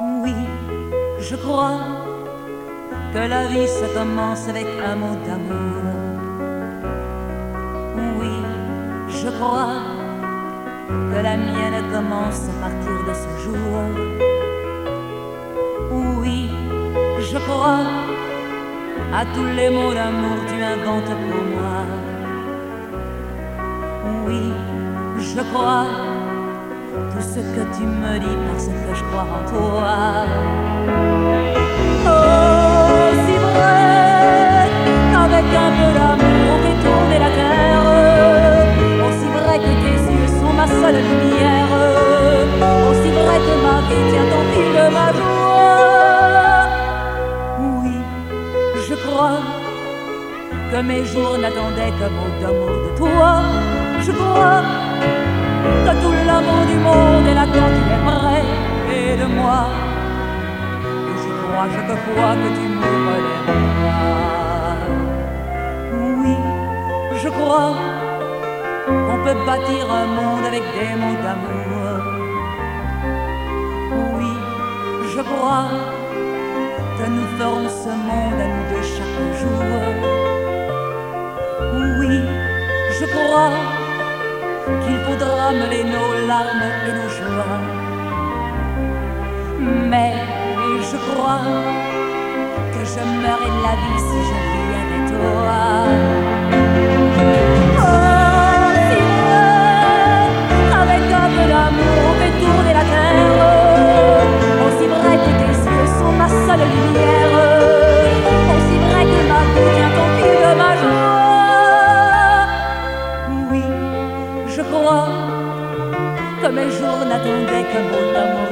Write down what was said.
Oui, je crois que la vie se commence avec un mot d'amour. Oui, je crois que la mienne commence à partir de ce jour. Oui, je crois à tous les mots d'amour tu inventes pour moi. Oui, je crois tout ce que tu me dis parce que je crois en toi. Oh, si vrai qu'avec un peu d'amour on fait tourner la terre. Aussi vrai que tes yeux sont ma seule lumière. Aussi vrai que ma vie tient en fil de ma joie. Oui, je crois que mes jours n'attendaient qu'un mot d'amour de toi. Je crois que tout l'amour du monde quand tu es près et de moi. Et je crois chaque fois que tu m'ouvres les bras. Oui, je crois qu'on peut bâtir un monde avec des mots d'amour. Oui, je crois que nous ferons ce monde à nous deux chaque jour. Oui, je crois qu'il faudra mêler nos larmes et nos joies. Mais je crois que je meurerai de la vie si je vis avec toi. je crois que mes jours n'attendaient que mon amour.